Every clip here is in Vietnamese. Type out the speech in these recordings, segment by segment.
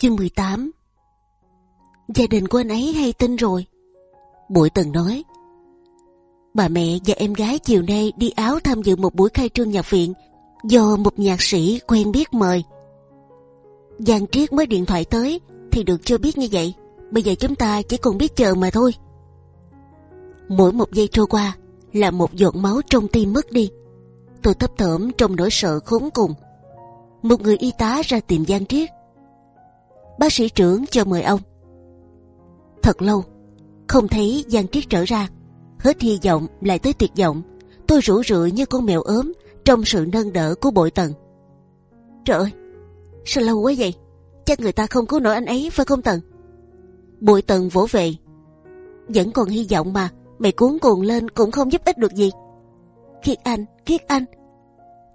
Chương 18 Gia đình của anh ấy hay tin rồi. Bụi từng nói Bà mẹ và em gái chiều nay đi áo tham dự một buổi khai trương nhạc viện do một nhạc sĩ quen biết mời. Giang Triết mới điện thoại tới thì được chưa biết như vậy. Bây giờ chúng ta chỉ còn biết chờ mà thôi. Mỗi một giây trôi qua là một giọt máu trong tim mất đi. Tôi thấp thởm trong nỗi sợ khốn cùng. Một người y tá ra tìm Giang Triết. Bác sĩ trưởng cho mời ông. Thật lâu, không thấy Giang Triết trở ra. Hết hy vọng lại tới tuyệt vọng. Tôi rủ rượi như con mèo ốm trong sự nâng đỡ của bội tần. Trời ơi, sao lâu quá vậy? Chắc người ta không cứu nổi anh ấy phải không Tần? Bội tần vỗ về. Vẫn còn hy vọng mà, mày cuốn cuồng lên cũng không giúp ích được gì. Khiết Anh, Khiết Anh,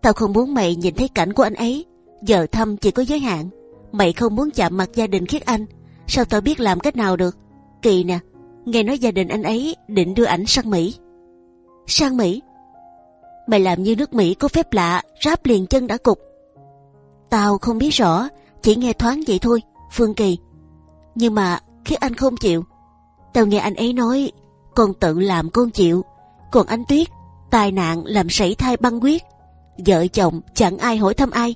tao không muốn mày nhìn thấy cảnh của anh ấy. Giờ thăm chỉ có giới hạn. Mày không muốn chạm mặt gia đình Khiết Anh, sao tao biết làm cách nào được? Kỳ nè, nghe nói gia đình anh ấy định đưa ảnh sang Mỹ. Sang Mỹ? Mày làm như nước Mỹ có phép lạ, ráp liền chân đã cục. Tao không biết rõ, chỉ nghe thoáng vậy thôi, Phương Kỳ. Nhưng mà khiết anh không chịu, tao nghe anh ấy nói, con tự làm con chịu, còn anh Tuyết tai nạn làm sảy thai băng huyết, vợ chồng chẳng ai hỏi thăm ai,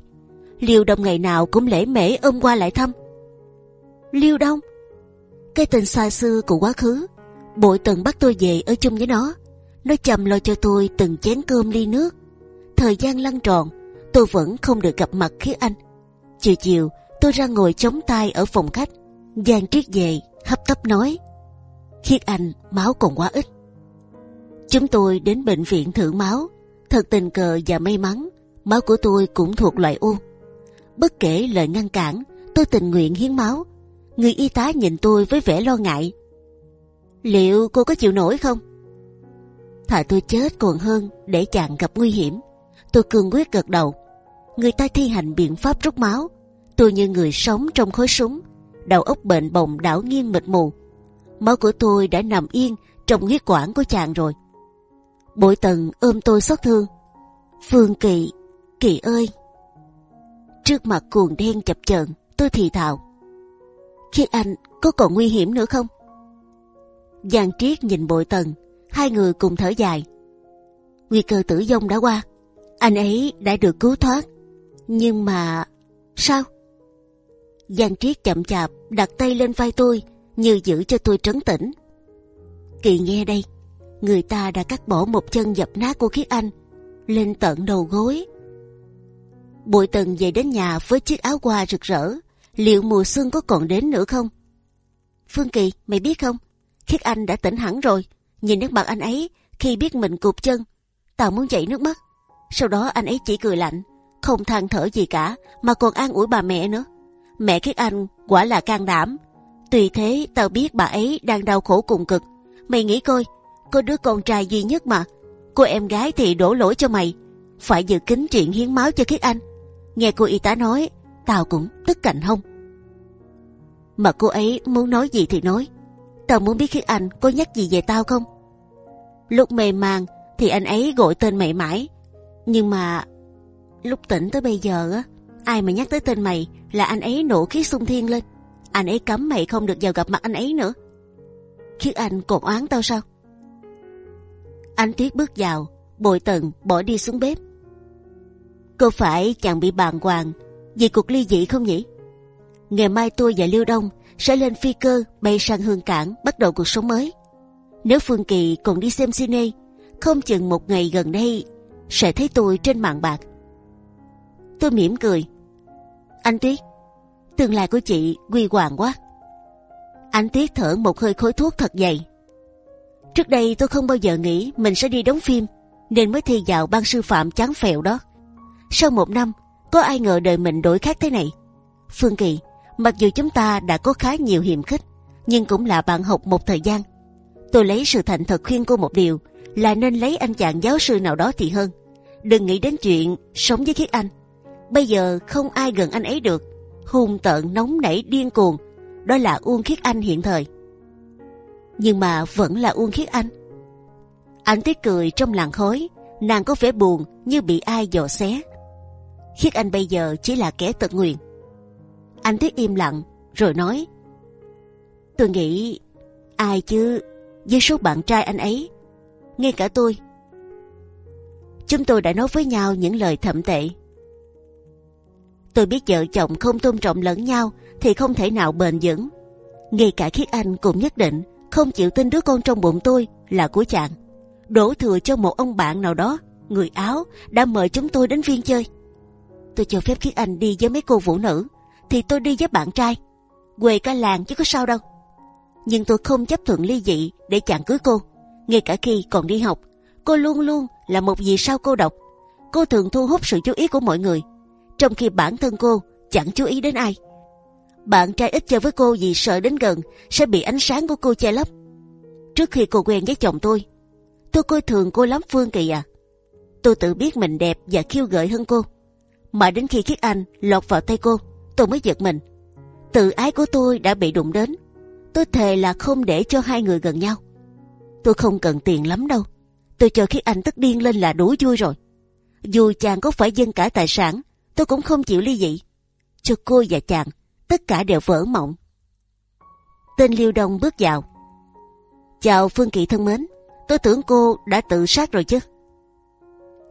liêu đông ngày nào cũng lễ mễ ôm qua lại thăm. Liêu đông, cái tình xa xưa của quá khứ, bội từng bắt tôi về ở chung với nó, nó chầm lo cho tôi từng chén cơm ly nước. Thời gian lăn tròn, tôi vẫn không được gặp mặt khiết anh. Chiều chiều, tôi ra ngồi chống tay ở phòng khách. Giang Triết về, hấp tấp nói: Khiết anh máu còn quá ít. Chúng tôi đến bệnh viện thử máu. Thật tình cờ và may mắn, máu của tôi cũng thuộc loại U. Bất kể lời ngăn cản, tôi tình nguyện hiến máu. Người y tá nhìn tôi với vẻ lo ngại. Liệu cô có chịu nổi không? Thà tôi chết còn hơn để chàng gặp nguy hiểm. Tôi cương quyết gật đầu. Người ta thi hành biện pháp rút máu. Tôi như người sống trong khối súng, đầu óc bệnh bồng đảo nghiêng mịt mù. Máu của tôi đã nằm yên trong huyết quản của chàng rồi. Bội tần ôm tôi xót thương. Phương Kỳ, Kỳ ơi! Trước mặt cuồng đen chập chờn, tôi thì thào. Khi anh có còn nguy hiểm nữa không? Giang Triết nhìn bội tần, hai người cùng thở dài. Nguy cơ tử vong đã qua, anh ấy đã được cứu thoát. Nhưng mà sao? Giang Triết chậm chạp đặt tay lên vai tôi như giữ cho tôi trấn tĩnh. Kỳ nghe đây, người ta đã cắt bỏ một chân dập nát của Khiết Anh lên tận đầu gối. Bội Tần về đến nhà với chiếc áo hoa rực rỡ. Liệu mùa xuân có còn đến nữa không? Phương Kỳ, mày biết không? Khiết Anh đã tỉnh hẳn rồi. Nhìn nước mặt anh ấy khi biết mình cụp chân, tao muốn chảy nước mắt. Sau đó anh ấy chỉ cười lạnh, không than thở gì cả, mà còn an ủi bà mẹ nữa. Mẹ Khiết Anh quả là can đảm. Tùy thế tao biết bà ấy đang đau khổ cùng cực. Mày nghĩ coi, có đứa con trai duy nhất mà, cô em gái thì đổ lỗi cho mày. Phải dự kính chuyện hiến máu cho Khiết Anh. Nghe cô y tá nói, tao cũng tức cạnh hông. Mà cô ấy muốn nói gì thì nói. Tao muốn biết khi Anh có nhắc gì về tao không? Lúc mê màng thì anh ấy gọi tên mày mãi. Nhưng mà lúc tỉnh tới bây giờ á, ai mà nhắc tới tên mày là anh ấy nổ khí sung thiên lên. Anh ấy cấm mày không được vào gặp mặt anh ấy nữa. Khiết Anh còn oán tao sao? Anh Tuyết bước vào, bội tần bỏ đi xuống bếp. Có phải chàng bị bàng hoàng vì cuộc ly dị không nhỉ? Ngày mai tôi và Liêu Đông sẽ lên phi cơ bay sang Hương Cảng bắt đầu cuộc sống mới. Nếu Phương Kỳ còn đi xem cine, không chừng một ngày gần đây sẽ thấy tôi trên mạng bạc. Tôi mỉm cười. Anh Tuyết, tương lai của chị quy hoàng quá. Anh Tuyết thở một hơi khối thuốc thật dày. Trước đây tôi không bao giờ nghĩ mình sẽ đi đóng phim, nên mới thi vào ban sư phạm chán phèo đó. Sau một năm, có ai ngờ đời mình đổi khác thế này. Phương Kỳ, mặc dù chúng ta đã có khá nhiều hiểm khích, nhưng cũng là bạn học một thời gian. Tôi lấy sự thành thật khuyên cô một điều là nên lấy anh chàng giáo sư nào đó thì hơn. Đừng nghĩ đến chuyện sống với Khiết Anh. Bây giờ không ai gần anh ấy được. Hung tợn nóng nảy điên cuồng, đó là Uông Khiết Anh hiện thời. Nhưng mà vẫn là Uông Khiết Anh. Anh tiếc cười trong làn khói, nàng có vẻ buồn như bị ai dò xé. Khiết Anh bây giờ chỉ là kẻ tật nguyền. Anh thấy im lặng, rồi nói: tôi nghĩ ai chứ với số bạn trai anh ấy, ngay cả tôi. Chúng tôi đã nói với nhau những lời thậm tệ. Tôi biết vợ chồng không tôn trọng lẫn nhau thì không thể nào bền vững. Ngay cả khiết anh cũng nhất định không chịu tin đứa con trong bụng tôi là của chàng. Đổ thừa cho một ông bạn nào đó, người Áo đã mời chúng tôi đến viên chơi. Tôi cho phép khiết anh đi với mấy cô vũ nữ, thì tôi đi với bạn trai. Quê cả làng chứ có sao đâu. Nhưng tôi không chấp thuận ly dị để chàng cưới cô. Ngay cả khi còn đi học, cô luôn luôn là một vì sao cô độc. Cô thường thu hút sự chú ý của mọi người, trong khi bản thân cô chẳng chú ý đến ai. Bạn trai ít chơi với cô vì sợ đến gần sẽ bị ánh sáng của cô che lấp. Trước khi cô quen với chồng tôi, tôi coi thường cô lắm Phương Kỳ à. Tôi tự biết mình đẹp và khiêu gợi hơn cô. Mà đến khi Khiết Anh lọt vào tay cô, tôi mới giật mình. Tự ái của tôi đã bị đụng đến. Tôi thề là không để cho hai người gần nhau. Tôi không cần tiền lắm đâu. Tôi cho Khiết Anh tức điên lên là đủ vui rồi. Dù chàng có phải dâng cả tài sản, tôi cũng không chịu ly dị. Cho cô và chàng, tất cả đều vỡ mộng. Tên Liêu Đông bước vào. Chào Phương Kỵ thân mến, tôi tưởng cô đã tự sát rồi chứ.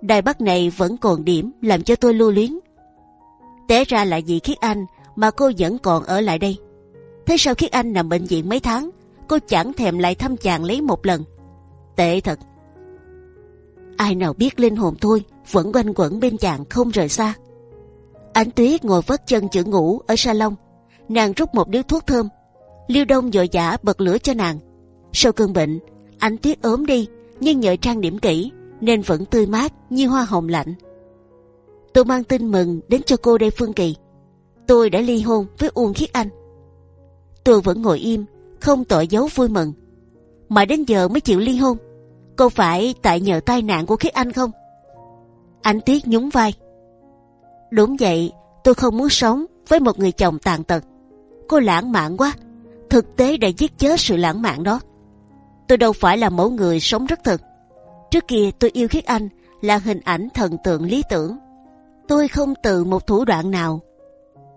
Đài Bắc này vẫn còn điểm làm cho tôi lưu luyến. Té ra là vì Khiết Anh mà cô vẫn còn ở lại đây. Thế sao Khiết Anh nằm bệnh viện mấy tháng, cô chẳng thèm lại thăm chàng lấy một lần. Tệ thật. Ai nào biết linh hồn tôi vẫn quanh quẩn bên chàng không rời xa. Ánh Tuyết ngồi vất chân chữ ngủ ở salon, nàng rút một điếu thuốc thơm. Liêu Đông dội vã bật lửa cho nàng. Sau cơn bệnh, Ánh Tuyết ốm đi, nhưng nhờ trang điểm kỹ nên vẫn tươi mát như hoa hồng lạnh. Tôi mang tin mừng đến cho cô đây Phương Kỳ. Tôi đã ly hôn với Uông Khiết Anh. Tôi vẫn ngồi im, không tỏ giấu vui mừng. Mà đến giờ mới chịu ly hôn. Cô phải tại nhờ tai nạn của Khiết Anh không? Anh Tiết nhún vai. Đúng vậy, tôi không muốn sống với một người chồng tàn tật. Cô lãng mạn quá. Thực tế đã giết chết sự lãng mạn đó. Tôi đâu phải là mẫu người sống rất thực. Trước kia tôi yêu Khiết Anh là hình ảnh thần tượng lý tưởng. Tôi không từ một thủ đoạn nào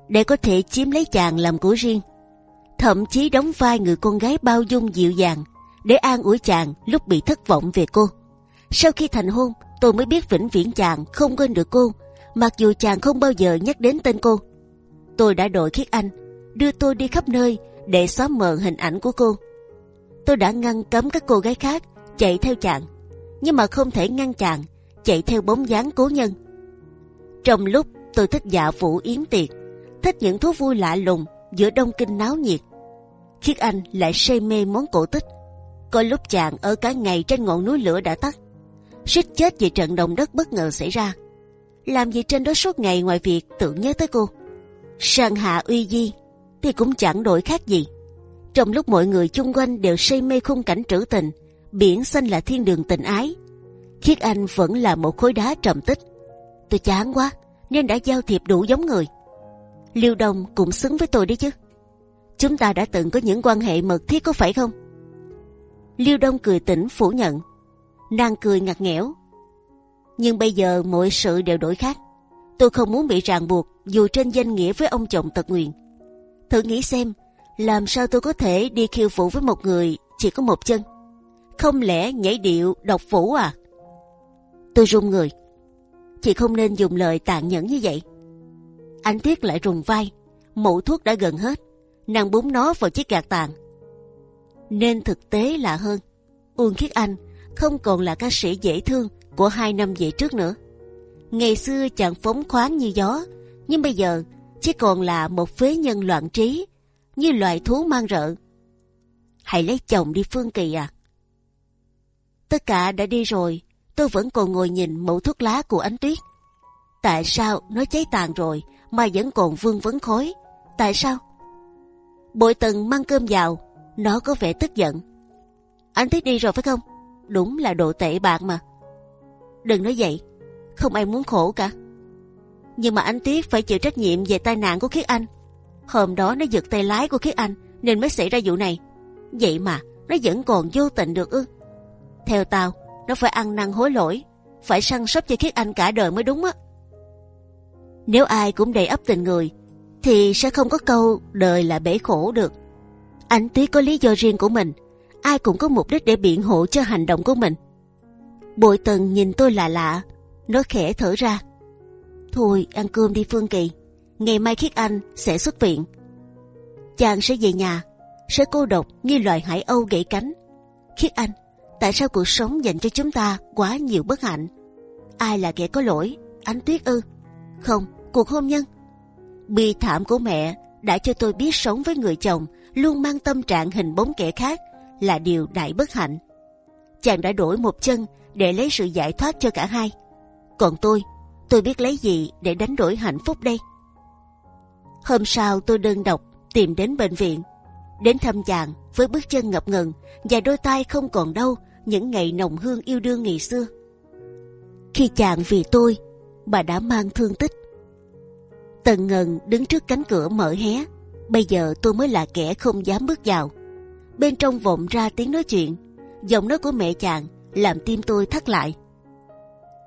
để có thể chiếm lấy chàng làm của riêng. Thậm chí đóng vai người con gái bao dung dịu dàng để an ủi chàng lúc bị thất vọng về cô. Sau khi thành hôn, tôi mới biết vĩnh viễn chàng không quên được cô, mặc dù chàng không bao giờ nhắc đến tên cô. Tôi đã đội Khiết Anh, đưa tôi đi khắp nơi để xóa mờ hình ảnh của cô. Tôi đã ngăn cấm các cô gái khác chạy theo chàng nhưng mà không thể ngăn chặn chạy theo bóng dáng cố nhân. Trong lúc tôi thích dạ vũ yến tiệc, thích những thú vui lạ lùng giữa đông kinh náo nhiệt, khiết anh lại say mê món cổ tích. Có lúc chàng ở cả ngày trên ngọn núi lửa đã tắt, suýt chết vì trận động đất bất ngờ xảy ra. Làm gì trên đó suốt ngày ngoài việc tưởng nhớ tới cô. Sang hạ uy di thì cũng chẳng đổi khác gì. Trong lúc mọi người chung quanh đều say mê khung cảnh trữ tình, biển xanh là thiên đường tình ái. Khiết Anh vẫn là một khối đá trầm tích. Tôi chán quá nên đã giao thiệp đủ giống người. Liêu Đông cũng xứng với tôi đấy chứ. Chúng ta đã từng có những quan hệ mật thiết có phải không? Liêu Đông cười tỉnh phủ nhận. Nàng cười ngặt nghẽo. Nhưng bây giờ mọi sự đều đổi khác. Tôi không muốn bị ràng buộc dù trên danh nghĩa với ông chồng tật nguyền. Thử nghĩ xem, làm sao tôi có thể đi khiêu vũ với một người chỉ có một chân? Không lẽ nhảy điệu độc vũ à? Tôi run người. Chị không nên dùng lời tàn nhẫn như vậy. Anh Tuyết lại rùng vai. Mẫu thuốc đã gần hết. Nàng búng nó vào chiếc gạt tàn. Nên thực tế là hơn. Uông Khiết Anh không còn là ca sĩ dễ thương của hai năm về trước nữa. Ngày xưa chàng phóng khoáng như gió, nhưng bây giờ chỉ còn là một phế nhân loạn trí, như loài thú mang rợ. Hãy lấy chồng đi Phương Kỳ à! Tất cả đã đi rồi, tôi vẫn còn ngồi nhìn mẫu thuốc lá của ánh tuyết. Tại sao nó cháy tàn rồi mà vẫn còn vương vấn khói? Tại sao? Bội tần mang cơm vào, nó có vẻ tức giận. Anh tuyết đi rồi phải không? Đúng là độ tệ bạc mà. Đừng nói vậy, không ai muốn khổ cả. Nhưng mà anh Tuyết phải chịu trách nhiệm về tai nạn của Khiết Anh. Hôm đó nó giật tay lái của Khiết Anh nên mới xảy ra vụ này. Vậy mà nó vẫn còn vô tình được ư? Theo tao, nó phải ăn năn hối lỗi, phải săn sóc cho Khiết Anh cả đời mới đúng á. Nếu ai cũng đầy ấp tình người, thì sẽ không có câu đời là bể khổ được. Anh Tuyết có lý do riêng của mình, ai cũng có mục đích để biện hộ cho hành động của mình. Bội Tần nhìn tôi lạ lạ, nó khẽ thở ra. Thôi ăn cơm đi Phương Kỳ, ngày mai Khiết Anh sẽ xuất viện. Chàng sẽ về nhà, sẽ cô độc như loài hải âu gãy cánh. Khiết Anh, tại sao cuộc sống dành cho chúng ta quá nhiều bất hạnh? Ai là kẻ có lỗi? Ánh Tuyết ư? Không, cuộc hôn nhân. Bi thảm của mẹ đã cho tôi biết sống với người chồng luôn mang tâm trạng hình bóng kẻ khác là điều đại bất hạnh. Chàng đã đổi một chân để lấy sự giải thoát cho cả hai. Còn tôi, tôi biết lấy gì để đánh đổi hạnh phúc đây? Hôm sau tôi đơn độc tìm đến bệnh viện, đến thăm chàng với bước chân ngập ngừng và đôi tay không còn đâu những ngày nồng hương yêu đương ngày xưa. Khi chàng vì tôi bà đã mang thương tích. Tần ngần đứng trước cánh cửa mở hé. Bây giờ tôi mới là kẻ không dám bước vào. Bên trong vọng ra tiếng nói chuyện, giọng nói của mẹ chàng làm tim tôi thắt lại.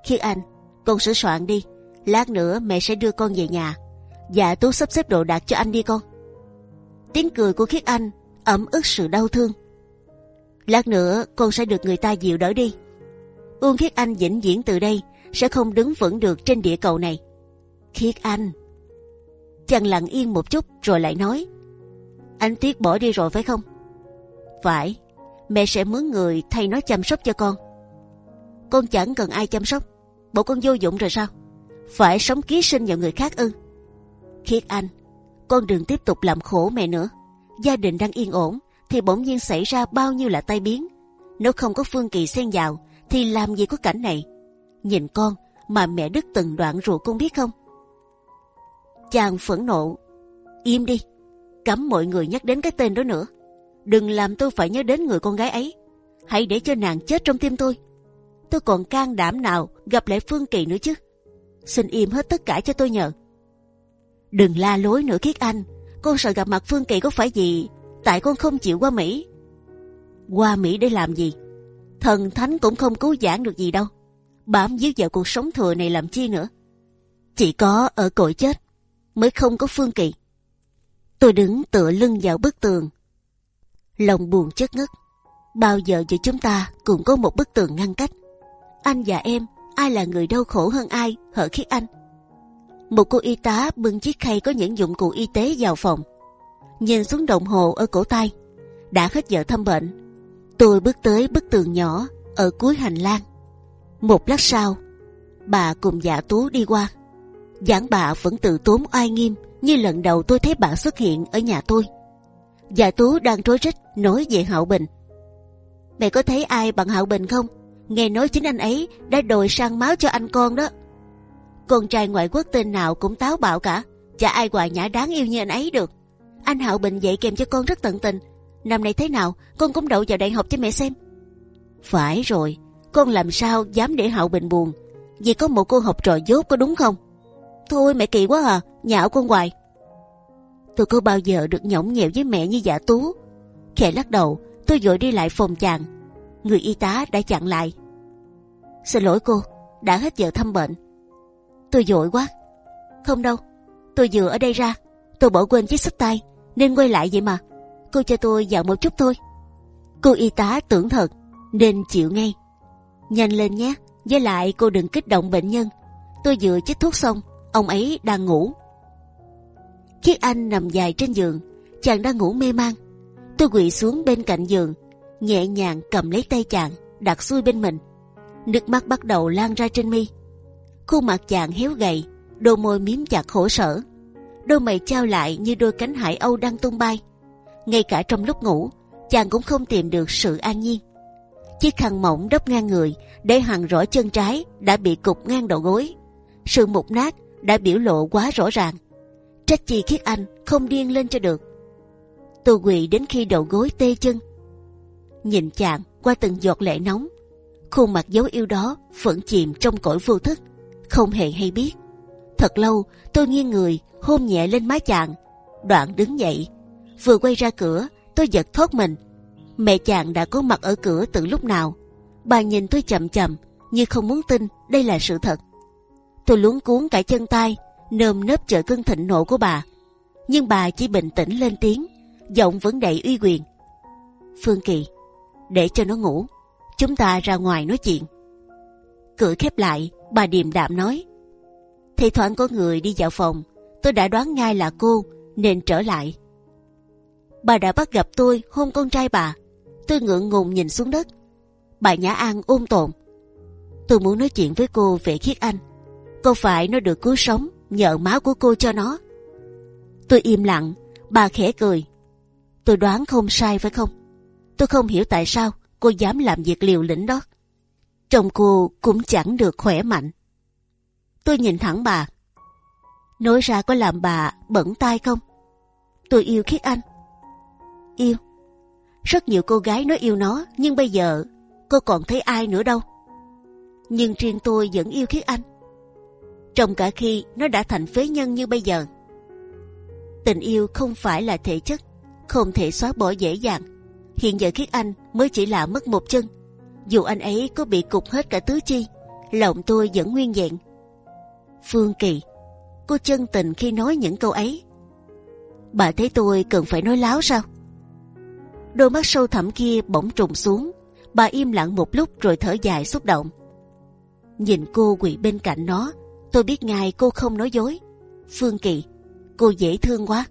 khi Anh, con sửa soạn đi. Lát nữa mẹ sẽ đưa con về nhà. Dạ tú sắp xếp đồ đạc cho anh đi con. Tiếng cười của Khiết Anh ẩm ức sự đau thương. Lát nữa con sẽ được người ta dịu đỡ đi. Uông Khiết Anh vĩnh viễn từ đây sẽ không đứng vững được trên địa cầu này. Khiết Anh, chàng lặng yên một chút rồi lại nói: anh Tuyết bỏ đi rồi phải không? Phải, mẹ sẽ mướn người thay nó chăm sóc cho con. Con chẳng cần ai chăm sóc, bộ con vô dụng rồi sao? Phải sống ký sinh vào người khác ư? Khiết Anh, con đừng tiếp tục làm khổ mẹ nữa. Gia đình đang yên ổn thì bỗng nhiên xảy ra bao nhiêu là tai biến. Nếu không có Phương Kỳ xen vào thì làm gì có cảnh này? Nhìn con mà mẹ đứt từng đoạn ruột con biết không? Chàng phẫn nộ, im đi, cấm mọi người nhắc đến cái tên đó nữa. Đừng làm tôi phải nhớ đến người con gái ấy. Hãy để cho nàng chết trong tim tôi. Tôi còn can đảm nào gặp lại Phương Kỳ nữa chứ? Xin im hết tất cả cho tôi nhờ. Đừng la lối nữa Khiết Anh. Con sợ gặp mặt Phương Kỳ có phải gì? Tại con không chịu qua Mỹ. Qua Mỹ để làm gì? Thần thánh cũng không cứu giảng được gì đâu. Bám díu vào cuộc sống thừa này làm chi nữa? Chỉ có ở cội chết mới không có Phương Kỳ. Tôi đứng tựa lưng vào bức tường, lòng buồn chất ngất. Bao giờ giữa chúng ta cũng có một bức tường ngăn cách. Anh và em, ai là người đau khổ hơn ai? Hở khiết anh. Một cô y tá bưng chiếc khay có những dụng cụ y tế vào phòng, nhìn xuống đồng hồ ở cổ tay, đã hết giờ thăm bệnh. Tôi bước tới bức tường nhỏ ở cuối hành lang. Một lát sau, bà cùng dạ tú đi qua. giảng bà vẫn tự tốn oai nghiêm như lần đầu tôi thấy bà xuất hiện ở nhà tôi. Dạ tú đang rối rít nói về Hạo Bình. Mẹ có thấy ai bằng Hạo Bình không? Nghe nói chính anh ấy đã đồi sang máu cho anh con đó. Con trai ngoại quốc tên nào cũng táo bạo cả, chả ai hòa nhã đáng yêu như anh ấy được. Anh Hạo Bình dạy kèm cho con rất tận tình. Năm nay thế nào, con cũng đậu vào đại học cho mẹ xem. Phải rồi, con làm sao dám để Hạo Bình buồn? Vì có một cô học trò dốt có đúng không? Thôi mẹ kỳ quá à, nhạo con hoài. Tôi có bao giờ được nhõng nhẽo với mẹ như giả tú? Khẽ lắc đầu, tôi vội đi lại phòng chàng. Người y tá đã chặn lại. Xin lỗi cô, đã hết giờ thăm bệnh. Tôi vội quá. Không đâu, tôi vừa ở đây ra, tôi bỏ quên chiếc sách tay nên quay lại vậy mà. Cô cho tôi dạo một chút thôi. Cô y tá tưởng thật nên chịu ngay. Nhanh lên nhé, với lại cô đừng kích động bệnh nhân. Tôi vừa chích thuốc xong, ông ấy đang ngủ. Khiết Anh nằm dài trên giường, chàng đang ngủ mê man. Tôi quỳ xuống bên cạnh giường, nhẹ nhàng cầm lấy tay chàng, đặt xuôi bên mình. Nước mắt bắt đầu lan ra trên mi. Khuôn mặt chàng héo gầy, đôi môi miếm chặt khổ sở, đôi mày trao lại như đôi cánh hải âu đang tung bay. Ngay cả trong lúc ngủ, chàng cũng không tìm được sự an nhiên. Chiếc khăn mỏng đắp ngang người để hằn rõ chân trái đã bị cục ngang đầu gối. Sự mục nát đã biểu lộ quá rõ ràng. Trách chi khiết anh không điên lên cho được. Tôi quỳ đến khi đầu gối tê chân. Nhìn chàng qua từng giọt lệ nóng, khuôn mặt dấu yêu đó vẫn chìm trong cõi vô thức, không hề hay biết. Thật lâu tôi nghiêng người hôn nhẹ lên má chàng, đoạn đứng dậy, vừa quay ra cửa tôi giật thoát mình Mẹ chàng đã có mặt ở cửa từ lúc nào. Bà nhìn tôi chậm chậm, như không muốn tin đây là sự thật. Tôi luống cuốn cả chân tay, nơm nớp chờ cơn thịnh nộ của bà. nhưng bà chỉ bình tĩnh lên tiếng, giọng vẫn đầy uy quyền. Phương Kỳ, để cho nó ngủ, chúng ta ra ngoài nói chuyện. Cửa khép lại, bà điềm đạm nói: thì thoảng có người đi vào phòng, tôi đã đoán ngay là cô nên trở lại. Bà đã bắt gặp tôi hôn con trai bà. Tôi ngượng ngùng nhìn xuống đất. Bà Nhã An ôm tồn. Tôi muốn nói chuyện với cô về khiết anh. Cô phải nó được cứu sống nhờ máu của cô cho nó. Tôi im lặng. Bà khẽ cười. Tôi đoán không sai phải không? Tôi không hiểu tại sao cô dám làm việc liều lĩnh đó. Trong cô cũng chẳng được khỏe mạnh. Tôi nhìn thẳng bà. Nói ra có làm bà bẩn tai không? Tôi yêu khiết anh. Yêu. Rất nhiều cô gái nói yêu nó, nhưng bây giờ cô còn thấy ai nữa đâu. Nhưng riêng tôi vẫn yêu khiết anh. Trong cả khi nó đã thành phế nhân như bây giờ. Tình yêu không phải là thể chất, không thể xóa bỏ dễ dàng. Hiện giờ khiết anh mới chỉ là mất một chân. Dù anh ấy có bị cục hết cả tứ chi, lòng tôi vẫn nguyên vẹn. Phương Kỳ, cô chân tình khi nói những câu ấy. Bà thấy tôi cần phải nói láo sao? Đôi mắt sâu thẳm kia bỗng trùng xuống. Bà im lặng một lúc rồi thở dài xúc động. Nhìn cô quỳ bên cạnh nó, tôi biết ngay cô không nói dối. Phương Kỳ, cô dễ thương quá.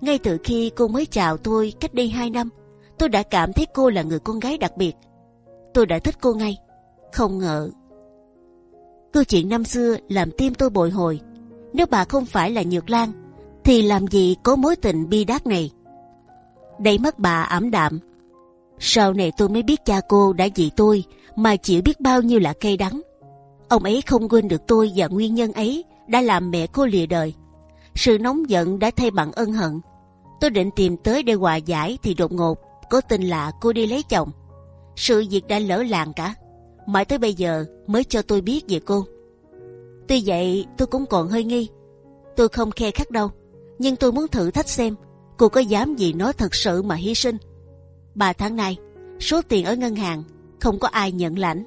Ngay từ khi cô mới chào tôi cách đây hai năm, tôi đã cảm thấy cô là người con gái đặc biệt. Tôi đã thích cô ngay. Không ngờ Câu chuyện năm xưa làm tim tôi bồi hồi. Nếu bà không phải là Nhược Lan, thì làm gì có mối tình bi đát này? Đầy mắt bà ảm đạm. Sau này tôi mới biết cha cô đã vì tôi mà chịu biết bao nhiêu là cay đắng. Ông ấy không quên được tôi và nguyên nhân ấy đã làm mẹ cô lìa đời. Sự nóng giận đã thay bằng ân hận. Tôi định tìm tới để hòa giải thì đột ngột có tin là cô đi lấy chồng. Sự việc đã lỡ làng cả mãi tới bây giờ mới cho tôi biết về cô. Tuy vậy tôi cũng còn hơi nghi. Tôi không khe khắc đâu, nhưng tôi muốn thử thách xem cô có dám gì nói thật sự mà hy sinh. Ba tháng nay, số tiền ở ngân hàng không có ai nhận lãnh.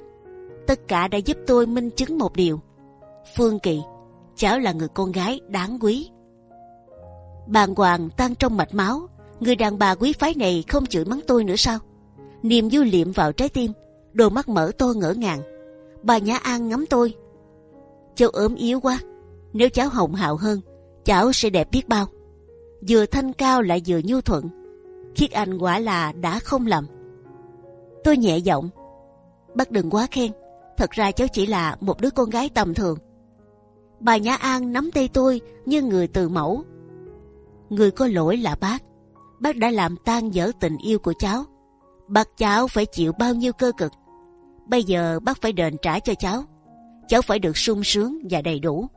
Tất cả đã giúp tôi minh chứng một điều. Phương Kỳ, cháu là người con gái đáng quý. Bàng hoàng tan trong mạch máu, người đàn bà quý phái này không chửi mắng tôi nữa sao? Niềm vui liệm vào trái tim đôi mắt mở to ngỡ ngàng. Bà Nhã An ngắm tôi. Cháu ốm yếu quá. Nếu cháu hồng hào hơn, cháu sẽ đẹp biết bao. Vừa thanh cao lại vừa nhu thuận. Khiết Anh quả là đã không lầm. Tôi nhẹ giọng. Bác đừng quá khen. Thật ra cháu chỉ là một đứa con gái tầm thường. Bà Nhã An nắm tay tôi như người từ mẫu. Người có lỗi là bác. Bác đã làm tan dở tình yêu của cháu. Bác cháu phải chịu bao nhiêu cơ cực Bây giờ bác phải đền trả cho cháu. Cháu phải được sung sướng và đầy đủ.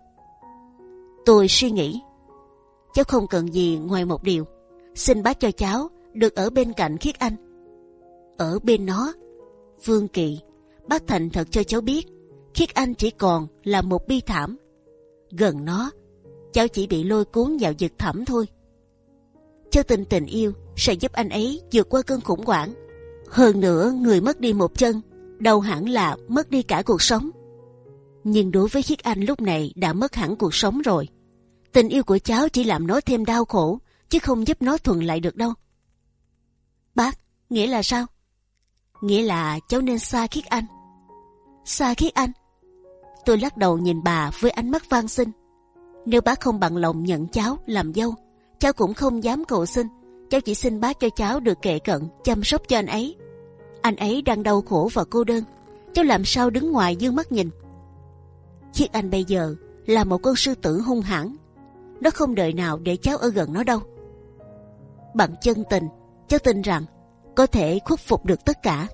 Tôi suy nghĩ. Cháu không cần gì ngoài một điều. Xin bác cho cháu được ở bên cạnh Khiết Anh. Ở bên nó. Vương Kỳ, bác thành thật cho cháu biết. Khiết Anh chỉ còn là một bi thảm. Gần nó, cháu chỉ bị lôi cuốn vào vực thẳm thôi. Cháu tin tình yêu sẽ giúp anh ấy vượt qua cơn khủng hoảng. Hơn nữa, người mất đi một chân đâu hẳn là mất đi cả cuộc sống. Nhưng đối với Khiết Anh lúc này đã mất hẳn cuộc sống rồi. Tình yêu của cháu chỉ làm nó thêm đau khổ, chứ không giúp nó thuận lại được đâu. Bác, nghĩa là sao? Nghĩa là cháu nên xa Khiết Anh. Xa Khiết Anh? Tôi lắc đầu nhìn bà với ánh mắt van xin. Nếu bác không bằng lòng nhận cháu làm dâu, cháu cũng không dám cầu xin. Cháu chỉ xin bác cho cháu được kệ cận, chăm sóc cho anh ấy anh ấy đang đau khổ và cô đơn. Cháu làm sao đứng ngoài dương mắt nhìn? Chiếc anh bây giờ là một con sư tử hung hãn. Nó không đợi nào để cháu ở gần nó đâu. Bằng chân tình, cháu tin rằng có thể khuất phục được tất cả.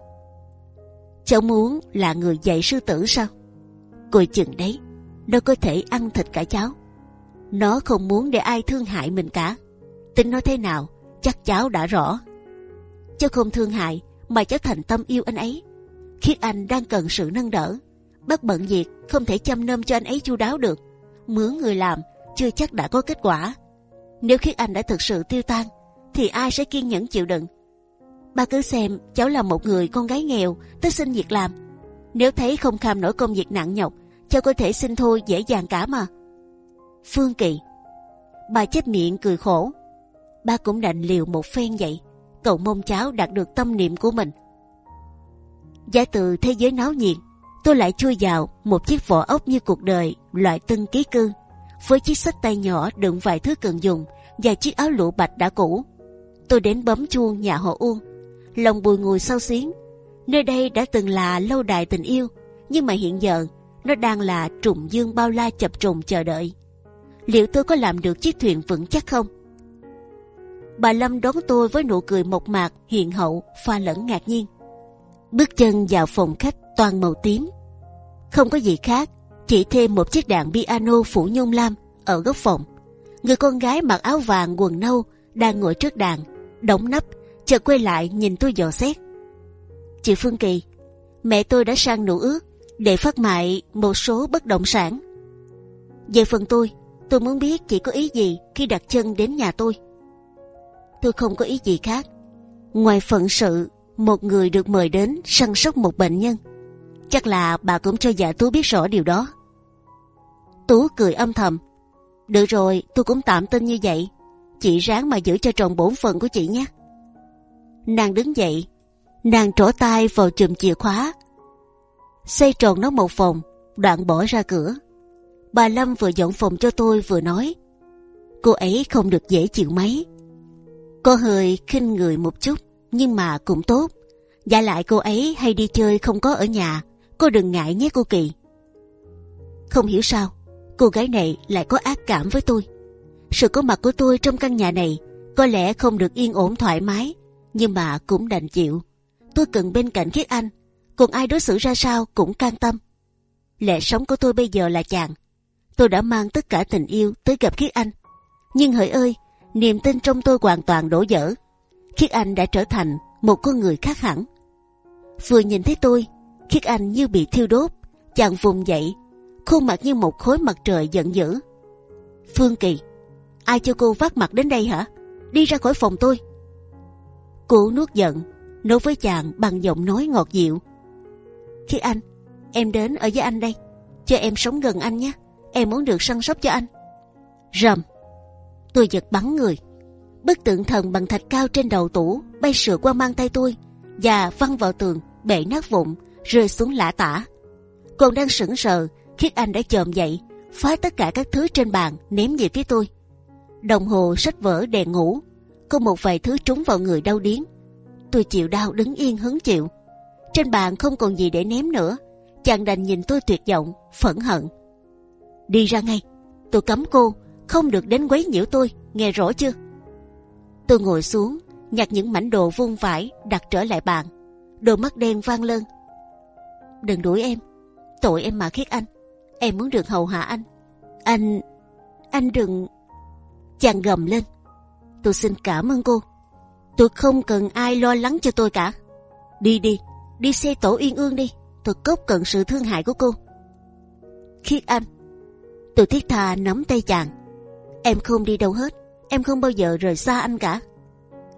Cháu muốn là người dạy sư tử sao? Coi chừng đấy, nó có thể ăn thịt cả cháu. Nó không muốn để ai thương hại mình cả. Tính nó thế nào, chắc cháu đã rõ. Cháu không thương hại mà cháu thành tâm yêu anh ấy. Khiết Anh đang cần sự nâng đỡ, bác bận việc không thể chăm nom cho anh ấy chu đáo được. Mướn người làm chưa chắc đã có kết quả. Nếu Khiết Anh đã thực sự tiêu tan, thì ai sẽ kiên nhẫn chịu đựng? Ba cứ xem cháu là một người con gái nghèo, tới xin việc làm. Nếu thấy không kham nổi công việc nặng nhọc, cháu có thể xin thôi dễ dàng cả mà. Phương Kỳ, Bà chép miệng cười khổ. Ba cũng đành liều một phen vậy cầu mong cháu đạt được tâm niệm của mình. Giả từ thế giới náo nhiệt, tôi lại chui vào một chiếc vỏ ốc như cuộc đời loại tân ký cương, với chiếc sách tay nhỏ đựng vài thứ cần dùng và chiếc áo lụa bạch đã cũ. Tôi đến bấm chuông nhà họ Uông, lòng bùi ngùi sau xuyến. Nơi đây đã từng là lâu đài tình yêu, nhưng mà hiện giờ nó đang là trùng dương bao la chập trùng chờ đợi. Liệu tôi có làm được chiếc thuyền vững chắc không? Bà Lâm đón tôi với nụ cười mộc mạc, hiền hậu, pha lẫn ngạc nhiên. Bước chân vào phòng khách toàn màu tím, không có gì khác, chỉ thêm một chiếc đàn piano phủ nhung lam ở góc phòng. Người con gái mặc áo vàng quần nâu đang ngồi trước đàn, đóng nắp, chợt quay lại nhìn tôi dò xét. Chị Phương Kỳ, mẹ tôi đã sang nụ ước để phát mại một số bất động sản. Về phần tôi, tôi muốn biết chị có ý gì khi đặt chân đến nhà tôi. Tôi không có ý gì khác, ngoài phận sự một người được mời đến săn sóc một bệnh nhân. Chắc là bà cũng cho dạ Tú biết rõ điều đó. Tú cười âm thầm. Được rồi, tôi cũng tạm tin như vậy. Chị ráng mà giữ cho tròn bổn phận của chị nhé. Nàng đứng dậy, nàng trổ tay vào chùm chìa khóa, xây tròn nó một phòng đoạn bỏ ra cửa. Bà Lâm vừa dọn phòng cho tôi vừa nói, cô ấy không được dễ chịu mấy. Cô hơi khinh người một chút, nhưng mà cũng tốt. Giả lại cô ấy hay đi chơi không có ở nhà, cô đừng ngại nhé cô Kỳ. Không hiểu sao, cô gái này lại có ác cảm với tôi. Sự có mặt của tôi trong căn nhà này có lẽ không được yên ổn thoải mái, nhưng mà cũng đành chịu. Tôi cần bên cạnh Khiết Anh, còn ai đối xử ra sao cũng can tâm. Lẽ sống của tôi bây giờ là chàng. Tôi đã mang tất cả tình yêu tới gặp Khiết Anh. Nhưng hỡi ơi, niềm tin trong tôi hoàn toàn đổ vỡ. Khiết Anh đã trở thành một con người khác hẳn. Vừa nhìn thấy tôi, Khiết Anh như bị thiêu đốt, chàng vùng dậy, khuôn mặt như một khối mặt trời giận dữ. Phương Kỳ, ai cho cô vác mặt đến đây hả? Đi ra khỏi phòng tôi. Cô nuốt giận, nói với chàng bằng giọng nói ngọt dịu. Khiết Anh, em đến ở với anh đây, cho em sống gần anh nhé. Em muốn được săn sóc cho anh. Rầm, tôi giật bắn người. Bức tượng thần bằng thạch cao trên đầu tủ bay sượt qua mang tay tôi và văng vào tường, bể nát vụn, rơi xuống lả tả. Còn đang sững sờ, Khiết Anh đã chồm dậy, phá tất cả các thứ trên bàn ném về phía tôi. Đồng hồ, sách vở, đèn ngủ, có một vài thứ trúng vào người đau điếng. Tôi chịu đau đứng yên hứng chịu. Trên bàn không còn gì để ném nữa. Chàng đành nhìn tôi tuyệt vọng, phẫn hận. Đi ra ngay, tôi cấm cô không được đến quấy nhiễu tôi, nghe rõ chưa? Tôi ngồi xuống, nhặt những mảnh đồ vung vãi đặt trở lại bàn. Đôi mắt đen vang lên. Đừng đuổi em, tội em mà khiết anh. Em muốn được hầu hạ anh. Anh, anh đừng. Chàng gầm lên. Tôi xin cảm ơn cô. Tôi không cần ai lo lắng cho tôi cả. Đi đi, đi xe tổ uyên ương đi. Tôi cốt cần sự thương hại của cô. Khiết anh. Tôi thiết tha nắm tay chàng. Em không đi đâu hết. Em không bao giờ rời xa anh cả.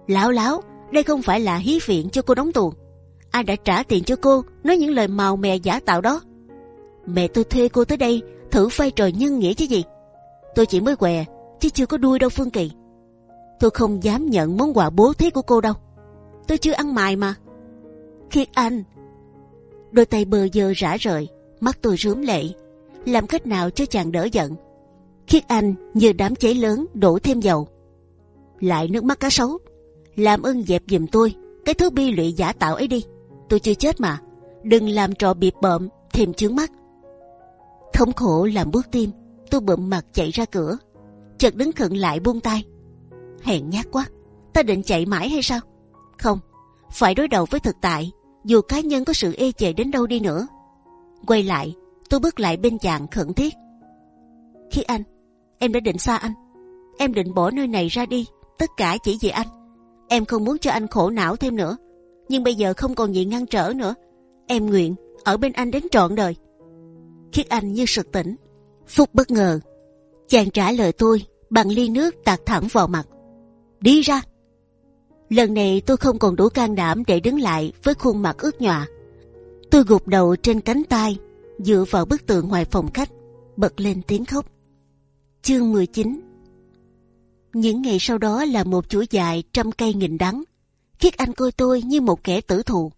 Lão láo, đây không phải là hí viện cho cô đóng tuồng. Ai đã trả tiền cho cô nói những lời màu mè giả tạo đó? Mẹ tôi thuê cô tới đây thử vai trò nhân nghĩa chứ gì? Tôi chỉ mới què chứ chưa có đuôi đâu Phương Kỳ. Tôi không dám nhận món quà bố thí của cô đâu. Tôi chưa ăn mài mà. Khiết Anh, đôi tay bờ dơ rã rời, mắt tôi rướm lệ, làm cách nào cho chàng đỡ giận. Khiết Anh như đám cháy lớn đổ thêm dầu. Lại nước mắt cá sấu, làm ơn dẹp giùm tôi cái thứ bi lụy giả tạo ấy đi. Tôi chưa chết mà, đừng làm trò bịp bợm thêm chướng mắt. Thống khổ làm bước tim, tôi bụm mặt chạy ra cửa, chợt đứng khựng lại buông tay. Hèn nhát quá, ta định chạy mãi hay sao? Không, phải đối đầu với thực tại, dù cá nhân có sự ê chề đến đâu đi nữa. Quay lại, tôi bước lại bên chàng khẩn thiết. Khi anh, em đã định xa anh, em định bỏ nơi này ra đi, tất cả chỉ vì anh. Em không muốn cho anh khổ não thêm nữa, nhưng bây giờ không còn gì ngăn trở nữa. Em nguyện ở bên anh đến trọn đời. Khiết Anh như sực tỉnh. Phúc bất ngờ, chàng trả lời tôi bằng ly nước tạt thẳng vào mặt. Đi ra. Lần này tôi không còn đủ can đảm để đứng lại với khuôn mặt ướt nhòa. Tôi gục đầu trên cánh tay, dựa vào bức tường ngoài phòng khách, bật lên tiếng khóc. Chương 19 Những ngày sau đó là một chuỗi dài trăm cây nghìn đắng. Khiết Anh coi tôi như một kẻ tử thù.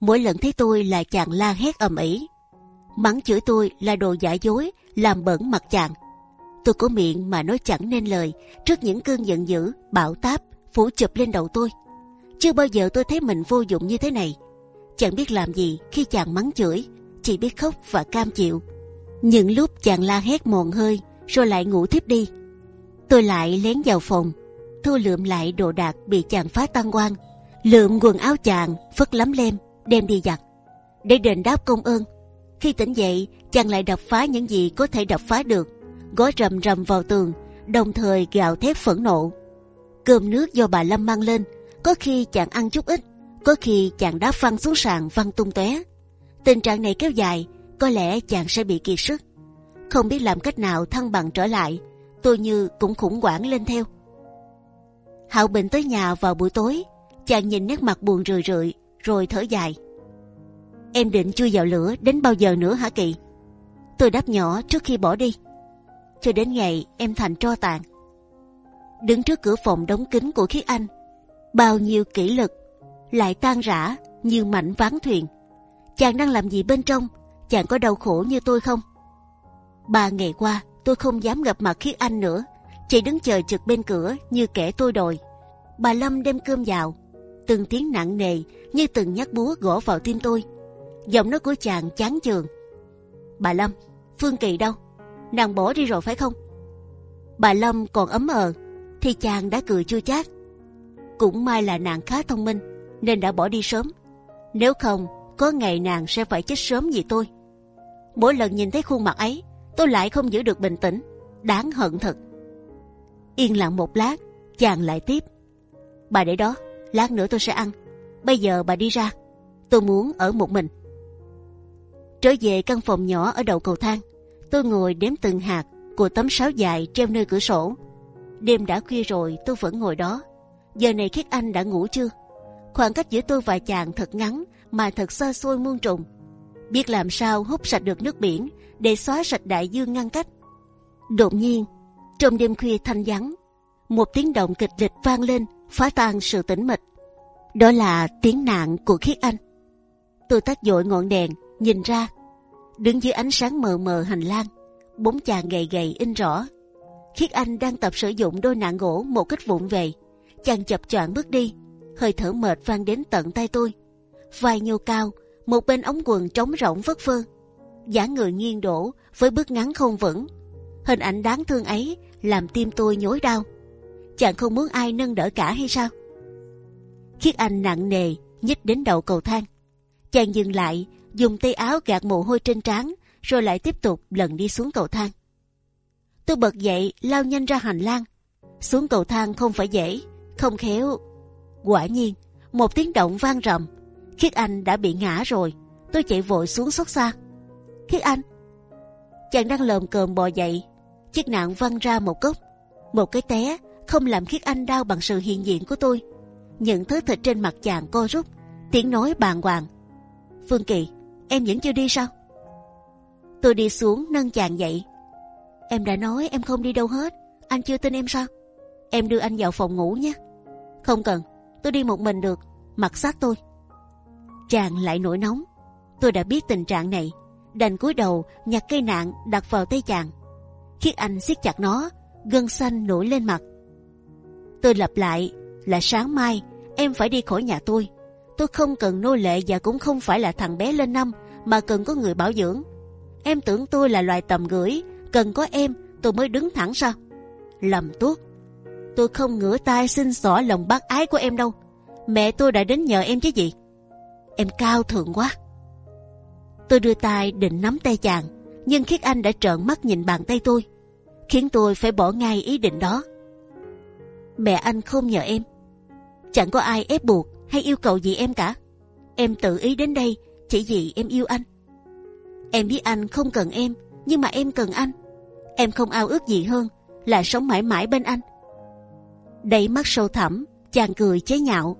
Mỗi lần thấy tôi là chàng la hét ầm ĩ, mắng chửi tôi là đồ giả dối, làm bẩn mặt chàng. Tôi có miệng mà nói chẳng nên lời trước những cơn giận dữ, bạo táp phủ chụp lên đầu tôi. Chưa bao giờ tôi thấy mình vô dụng như thế này. Chẳng biết làm gì khi chàng mắng chửi, chỉ biết khóc và cam chịu. Những lúc chàng la hét mòn hơi, rồi lại ngủ tiếp đi. Tôi lại lén vào phòng, thu lượm lại đồ đạc bị chàng phá tăng quan, lượm quần áo chàng phất lắm lem đem đi giặt để đền đáp công ơn. Khi tỉnh dậy, chàng lại đập phá những gì có thể đập phá được, gói rầm rầm vào tường, đồng thời gào thét phẫn nộ. Cơm nước do bà Lâm mang lên, có khi chàng ăn chút ít, có khi chàng đá văng xuống sàn văng tung tóe. Tình trạng này kéo dài, có lẽ chàng sẽ bị kiệt sức. Không biết làm cách nào thăng bằng trở lại, tôi như cũng khủng hoảng lên theo. Hạo Bình tới nhà vào buổi tối, chàng nhìn nét mặt buồn rười rượi, rồi thở dài. Em định chui vào lửa đến bao giờ nữa hả Kỳ? Tôi đáp nhỏ trước khi bỏ đi. Cho đến ngày em thành tro tàn. Đứng trước cửa phòng đóng kín của Khiết Anh, bao nhiêu kỷ lực lại tan rã như mảnh ván thuyền. Chàng đang làm gì bên trong? Chàng có đau khổ như tôi không? Ba ngày qua tôi không dám gặp mặt Khiết Anh nữa, chỉ đứng chờ trực bên cửa như kẻ tôi đòi. Bà Lâm đem cơm vào, từng tiếng nặng nề như từng nhát búa gõ vào tim tôi. Giọng nói của chàng chán chường. Bà Lâm, Phương Kỳ đâu? Nàng bỏ đi rồi phải không? Bà Lâm còn ấm ờ, thì chàng đã cười chưa chát. Cũng may là nàng khá thông minh nên đã bỏ đi sớm. Nếu không, có ngày nàng sẽ phải chết sớm vì tôi. Mỗi lần nhìn thấy khuôn mặt ấy, tôi lại không giữ được bình tĩnh, đáng hận thật. Yên lặng một lát, chàng lại tiếp. Bà để đó, lát nữa tôi sẽ ăn. Bây giờ bà đi ra, tôi muốn ở một mình. Trở về căn phòng nhỏ ở đầu cầu thang, tôi ngồi đếm từng hạt của tấm sáo dài treo nơi cửa sổ. Đêm đã khuya rồi, tôi vẫn ngồi đó. Giờ này khiết anh đã ngủ chưa? Khoảng cách giữa tôi và chàng thật ngắn mà thật xa xôi muôn trùng. Biết làm sao hút sạch được nước biển để xóa sạch đại dương ngăn cách. Đột nhiên, trong đêm khuya thanh vắng, một tiếng động kịch liệt vang lên phá tan sự tĩnh mịch. Đó là tiếng nạn của khiết anh. Tôi tắt dội ngọn đèn, nhìn ra, đứng dưới ánh sáng mờ mờ hành lang, bóng chàng gầy gầy in rõ. Khiết anh đang tập sử dụng đôi nạn gỗ một cách vụng về. Chàng chập choạng bước đi, hơi thở mệt vang đến tận tay tôi. Vai nhô cao, một bên ống quần trống rỗng vất vơ, giả người nghiêng đổ với bước ngắn không vững. Hình ảnh đáng thương ấy làm tim tôi nhói đau. Chàng không muốn ai nâng đỡ cả hay sao? Khiết Anh nặng nề nhích đến đầu cầu thang. Chàng dừng lại, dùng tay áo gạt mồ hôi trên trán, rồi lại tiếp tục lần đi xuống cầu thang. Tôi bật dậy, lao nhanh ra hành lang. Xuống cầu thang không phải dễ, không khéo. Quả nhiên, một tiếng động vang rầm. Khiết Anh đã bị ngã rồi. Tôi chạy vội xuống xót xa. Khiết Anh, chàng đang lồm cồm bò dậy. Chiếc nạn văng ra một góc, một cái té không làm Khiết Anh đau bằng sự hiện diện của tôi. Những thứ thịt trên mặt chàng co rút, tiếng nói bàng hoàng. Phương Kỳ, em vẫn chưa đi sao? Tôi đi xuống nâng chàng dậy. Em đã nói em không đi đâu hết, anh chưa tin em sao? Em đưa anh vào phòng ngủ nhé. Không cần, tôi đi một mình được, mặc sát tôi. Chàng lại nổi nóng. Tôi đã biết tình trạng này, đành cúi đầu nhặt cây nạn đặt vào tay chàng. khiến Anh siết chặt nó, gân xanh nổi lên mặt. Tôi lặp lại là sáng mai em phải đi khỏi nhà tôi. Tôi không cần nô lệ và cũng không phải là thằng bé lên năm mà cần có người bảo dưỡng. Em tưởng tôi là loài tầm gửi, cần có em tôi mới đứng thẳng sao? Lầm tuốt. Tôi không ngửa tay xin xỏ lòng bác ái của em đâu. Mẹ tôi đã đến nhờ em chứ gì. Em cao thượng quá. Tôi đưa tay định nắm tay chàng, nhưng khiết anh đã trợn mắt nhìn bàn tay tôi, khiến tôi phải bỏ ngay ý định đó. Mẹ anh không nhờ em. Chẳng có ai ép buộc hay yêu cầu gì em cả. Em tự ý đến đây chỉ vì em yêu anh. Em biết anh không cần em nhưng mà em cần anh. Em không ao ước gì hơn là sống mãi mãi bên anh. Đầy mắt sâu thẳm chàng cười chế nhạo.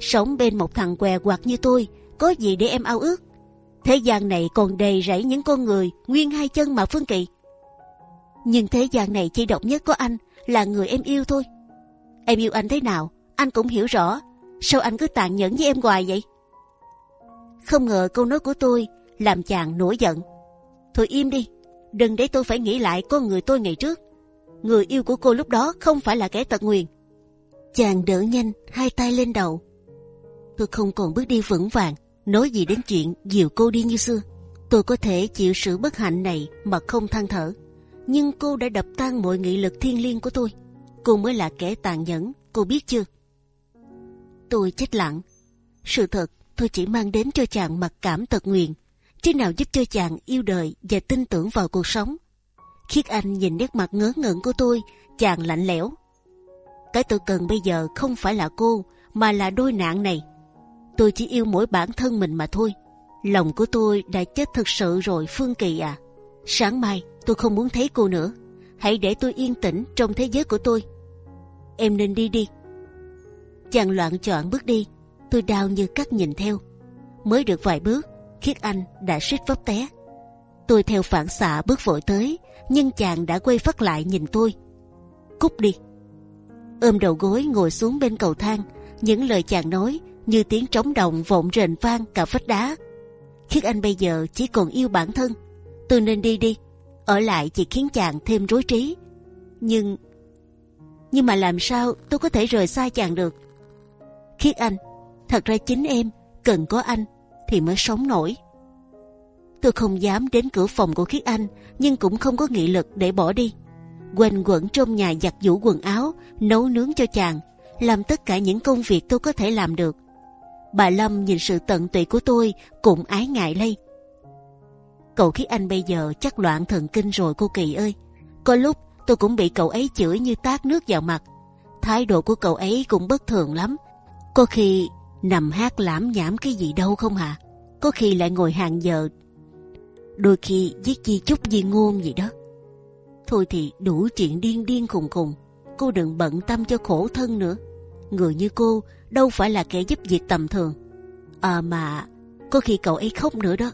Sống bên một thằng què quạt như tôi có gì để em ao ước? Thế gian này còn đầy rẫy những con người nguyên hai chân mà phương kỳ nhưng thế gian này chỉ độc nhất có anh là người em yêu thôi. Em yêu anh thế nào, anh cũng hiểu rõ. Sao anh cứ tàn nhẫn với em hoài vậy? Không ngờ câu nói của tôi làm chàng nổi giận. Thôi im đi, đừng để tôi phải nghĩ lại con người tôi ngày trước. Người yêu của cô lúc đó không phải là kẻ tật nguyền. Chàng đỡ nhanh hai tay lên đầu. Tôi không còn bước đi vững vàng, nói gì đến chuyện dìu cô đi như xưa. Tôi có thể chịu sự bất hạnh này mà không than thở, nhưng cô đã đập tan mọi nghị lực thiên liêng của tôi. Cô mới là kẻ tàn nhẫn, cô biết chưa? Tôi chết lặng. Sự thật tôi chỉ mang đến cho chàng mặc cảm tật nguyền, chứ nào giúp cho chàng yêu đời và tin tưởng vào cuộc sống. Khiết Anh nhìn nét mặt ngớ ngẩn của tôi, chàng lạnh lẽo. Cái tôi cần bây giờ không phải là cô, mà là đôi nạn này. Tôi chỉ yêu mỗi bản thân mình mà thôi. Lòng của tôi đã chết thực sự rồi Phương Kỳ à. Sáng mai tôi không muốn thấy cô nữa. Hãy để tôi yên tĩnh trong thế giới của tôi. Em nên đi đi. Chàng loạn chọn bước đi. Tôi đau như cắt nhìn theo. Mới được vài bước, Khiết Anh đã suýt vấp té. Tôi theo phản xạ bước vội tới, nhưng chàng đã quay phát lại nhìn tôi. Cút đi. Ôm đầu gối ngồi xuống bên cầu thang, những lời chàng nói như tiếng trống đồng vọng rền vang cả vách đá. khiến Anh bây giờ chỉ còn yêu bản thân. Tôi nên đi đi. Ở lại chỉ khiến chàng thêm rối trí. Nhưng nhưng mà làm sao tôi có thể rời xa chàng được? Khiết Anh, thật ra chính em cần có anh thì mới sống nổi. Tôi không dám đến cửa phòng của Khiết Anh, nhưng cũng không có nghị lực để bỏ đi. Quanh quẩn trong nhà giặt giũ quần áo, nấu nướng cho chàng, làm tất cả những công việc tôi có thể làm được. Bà Lâm nhìn sự tận tụy của tôi, cũng ái ngại lây. Cậu Khiết Anh bây giờ chắc loạn thần kinh rồi cô Kỳ ơi. Có lúc tôi cũng bị cậu ấy chửi như tát nước vào mặt. Thái độ của cậu ấy cũng bất thường lắm. Có khi nằm hát lãm nhảm cái gì đâu không hả? Có khi lại ngồi hàng giờ. Đôi khi viết chi chút gì ngôn gì đó. Thôi thì đủ chuyện điên điên khùng khùng. Cô đừng bận tâm cho khổ thân nữa. Người như cô đâu phải là kẻ giúp việc tầm thường. À mà có khi cậu ấy khóc nữa đó.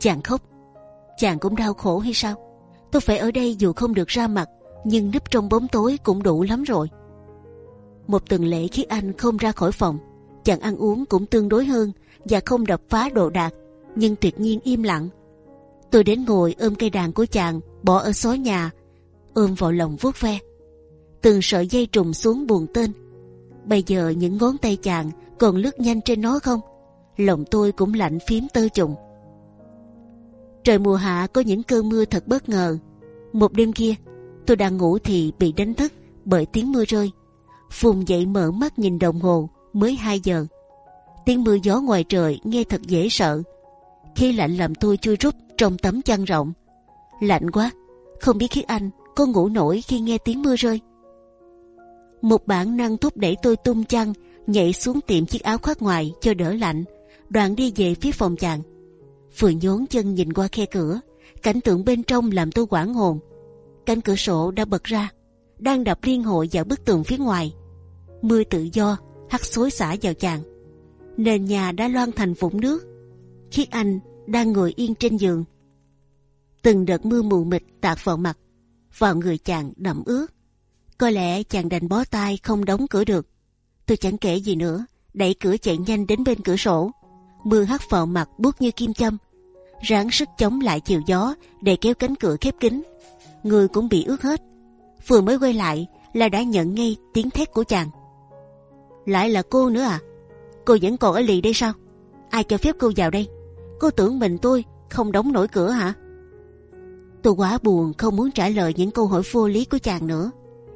Chàng khóc, chàng cũng đau khổ hay sao? Tôi phải ở đây dù không được ra mặt, nhưng núp trong bóng tối cũng đủ lắm rồi. Một tuần lễ khi anh không ra khỏi phòng, chàng ăn uống cũng tương đối hơn và không đập phá đồ đạc, nhưng tuyệt nhiên im lặng. Tôi đến ngồi ôm cây đàn của chàng bỏ ở xó nhà, ôm vào lòng vuốt ve. Từng sợi dây trùng xuống buồn tên. Bây giờ những ngón tay chàng còn lướt nhanh trên nó không? Lòng tôi cũng lạnh phím tơ trùng. Trời mùa hạ có những cơn mưa thật bất ngờ. Một đêm kia, tôi đang ngủ thì bị đánh thức bởi tiếng mưa rơi. Phùng dậy mở mắt nhìn đồng hồ mới 2 giờ. Tiếng mưa gió ngoài trời nghe thật dễ sợ. Khi lạnh làm tôi chui rút trong tấm chăn rộng. Lạnh quá, không biết khi anh có ngủ nổi khi nghe tiếng mưa rơi. Một bản năng thúc đẩy tôi tung chăn, nhảy xuống tiệm chiếc áo khoác ngoài cho đỡ lạnh, đoạn đi về phía phòng chàng. Vừa nhón chân nhìn qua khe cửa cảnh tượng bên trong làm tôi quảng hồn. Cánh cửa sổ đã bật ra đang đập liên hồi vào bức tường phía ngoài. Mưa tự do hắt xối xả vào chàng. Nền nhà đã loang thành vũng nước. Khiết anh đang ngồi yên trên giường. Từng đợt mưa mù mịt tạt vào mặt vào người chàng đậm ướt có lẽ chàng đành bó tay không đóng cửa được. Tôi chẳng kể gì nữa, đẩy cửa chạy nhanh đến bên cửa sổ. Mưa hắt vào mặt bước như kim châm. Ráng sức chống lại chiều gió để kéo cánh cửa khép kín. Người cũng bị ướt hết. Vừa mới quay lại là đã nhận ngay tiếng thét của chàng. Lại là cô nữa à? Cô vẫn còn ở lì đây sao? Ai cho phép cô vào đây? Cô tưởng mình tôi không đóng nổi cửa hả? Tôi quá buồn không muốn trả lời những câu hỏi vô lý của chàng nữa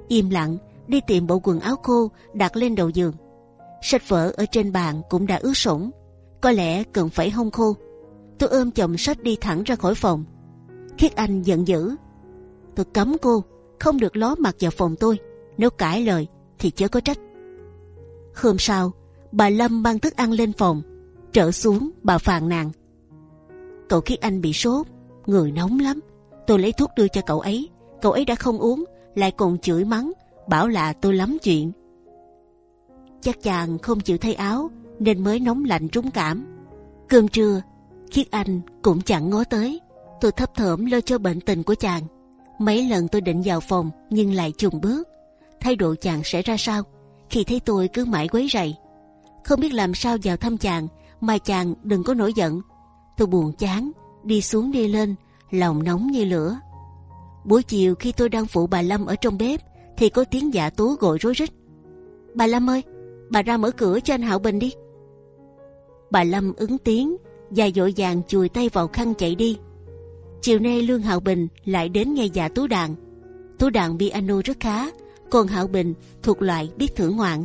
im lặng đi tìm bộ quần áo khô đặt lên đầu giường sách vở ở trên bàn cũng đã ướt sũng có lẽ cần phải hong khô. Tôi ôm chồng sách đi thẳng ra khỏi phòng. Khiết Anh giận dữ. Tôi cấm cô không được ló mặt vào phòng tôi. Nếu cãi lời thì chớ có trách. Hôm sau, bà Lâm mang thức ăn lên phòng. Trở xuống, bà phàn nàn. Cậu Khiết Anh bị sốt, người nóng lắm. Tôi lấy thuốc đưa cho cậu ấy. Cậu ấy đã không uống, lại còn chửi mắng, bảo là tôi lắm chuyện. Chắc chàng không chịu thay áo nên mới nóng lạnh trúng cảm. Cơm trưa, Khiết Anh cũng chẳng ngó tới. Tôi thấp thởm lo cho bệnh tình của chàng. Mấy lần tôi định vào phòng nhưng lại chùng bước. Thái độ chàng sẽ ra sao khi thấy tôi cứ mãi quấy rầy? Không biết làm sao vào thăm chàng mà chàng đừng có nổi giận. Tôi buồn chán, đi xuống đi lên, lòng nóng như lửa. Buổi chiều khi tôi đang phụ bà Lâm ở trong bếp thì có tiếng dạ tú gọi rối rít. Bà Lâm ơi, bà ra mở cửa cho anh Hạo Bình đi. Bà Lâm ứng tiếng và dội vàng chùi tay vào khăn chạy đi. Chiều nay Lương Hạo Bình lại đến nghe dạ tú đàn. Tú đàn piano rất khá, còn Hạo Bình thuộc loại biết thưởng ngoạn.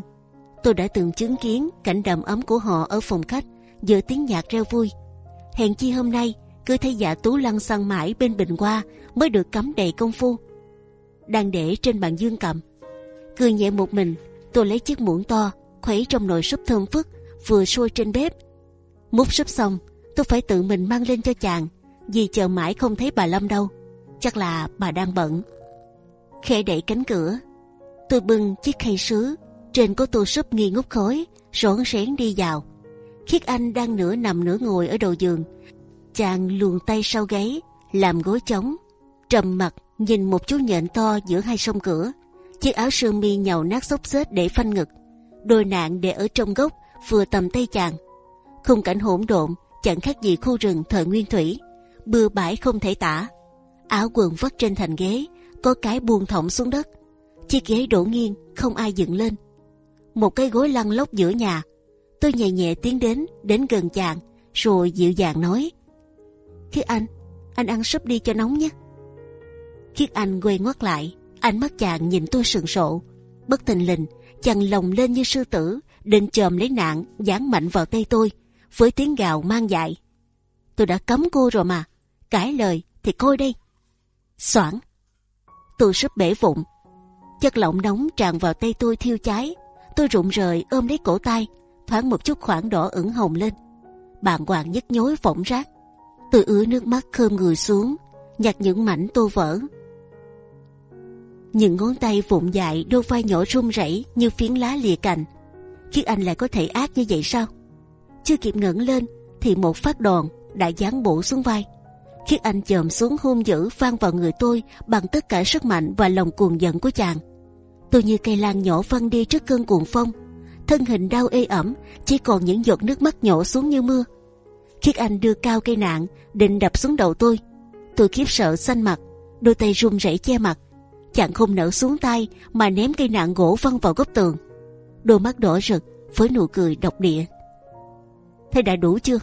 Tôi đã từng chứng kiến cảnh đầm ấm của họ ở phòng khách giữa tiếng nhạc reo vui. Hèn chi hôm nay cứ thấy dạ tú lăn xăng mãi bên bình hoa mới được cắm đầy công phu. Đang để trên bàn dương cầm, cười nhẹ một mình, tôi lấy chiếc muỗng to khuấy trong nồi súp thơm phức vừa sôi trên bếp. Múc súp xong, tôi phải tự mình mang lên cho chàng vì chờ mãi không thấy bà Lâm đâu. Chắc là bà đang bận. Khẽ đẩy cánh cửa, tôi bưng chiếc khay sứ trên có tô súp nghi ngút khói, rón rén đi vào. Khiết Anh đang nửa nằm nửa ngồi ở đầu giường, chàng luồn tay sau gáy, làm gối chống trầm mặt nhìn một chú nhện to giữa hai sông cửa, chiếc áo sơ mi nhàu nát xốc xếch để phanh ngực, đôi nạn để ở trong gốc vừa tầm tay chàng. Khung cảnh hỗn độn chẳng khác gì khu rừng thời nguyên thủy, bừa bãi không thể tả. Áo quần vắt trên thành ghế, có cái buông thõng xuống đất, chiếc ghế đổ nghiêng không ai dựng lên. Một cái gối lăn lóc giữa nhà, tôi nhẹ nhẹ tiến đến đến gần chàng, rồi dịu dàng nói: Khiết Anh, anh ăn súp đi cho nóng nhé. Khiết Anh quay ngoắt lại, ánh mắt chàng nhìn tôi sừng sộ, bất tình lình chàng lồng lên như sư tử, định chồm lấy nạn giáng mạnh vào tay tôi với tiếng gào mang dại. Tôi đã cấm cô rồi mà, cãi lời thì coi đây. Soảng, tôi súp bể vụn, chất lỏng nóng tràn vào tay tôi thiêu cháy. Tôi rụng rời ôm lấy cổ tay, thoáng một chút khoảng đỏ ửng hồng lên. Bàn hoàng nhức nhối phỏng rác. Tôi ứa nước mắt khơm người xuống, nhặt những mảnh tô vỡ. Những ngón tay vụn dại đôi vai nhỏ run rẩy như phiến lá lìa cành. khiến anh lại có thể ác như vậy sao? Chưa kịp ngẩng lên thì một phát đòn đã giáng bổ xuống vai. Khiết Anh chồm xuống hôn dữ vang vào người tôi bằng tất cả sức mạnh và lòng cuồng giận của chàng. Tôi như cây lan nhỏ văng đi trước cơn cuồng phong, thân hình đau ê ẩm, chỉ còn những giọt nước mắt nhỏ xuống như mưa. Khiết Anh đưa cao cây nạn định đập xuống đầu tôi. Tôi khiếp sợ xanh mặt, đôi tay run rẩy che mặt. Chàng không nở xuống tay mà ném cây nạn gỗ văng vào góc tường. Đôi mắt đỏ rực với nụ cười độc địa. Thế đã đủ chưa?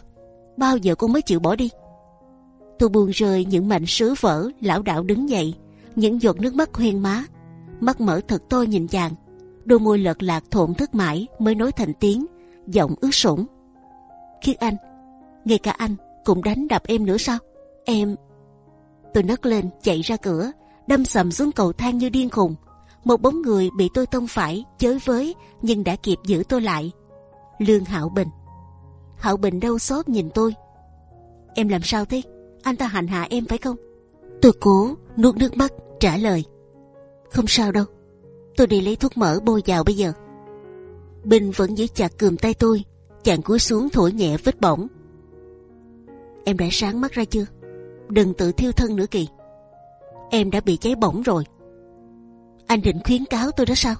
Bao giờ con mới chịu bỏ đi? Tôi buồn rơi những mảnh sứ vỡ, lão đạo đứng dậy, những giọt nước mắt huyên má, mắt mở thật to nhìn chàng, đôi môi lợt lạc thổn thức mãi mới nói thành tiếng, giọng ướt sũng. Khiết Anh, ngay cả anh cũng đánh đập em nữa sao? Em... Tôi nấc lên chạy ra cửa, đâm sầm xuống cầu thang như điên khùng. Một bóng người bị tôi tông phải chới với nhưng đã kịp giữ tôi lại. Lương Hạo Bình. Hạo Bình đau xót nhìn tôi. Em làm sao thế? Anh ta hành hạ em phải không? Tôi cố nuốt nước mắt trả lời. Không sao đâu. Tôi đi lấy thuốc mỡ bôi vào bây giờ. Bình vẫn giữ chặt cườm tay tôi. Chàng cúi xuống thổi nhẹ vết bỏng. Em đã sáng mắt ra chưa? Đừng tự thiêu thân nữa kì. Em đã bị cháy bỏng rồi. Anh định khuyến cáo tôi đó sao?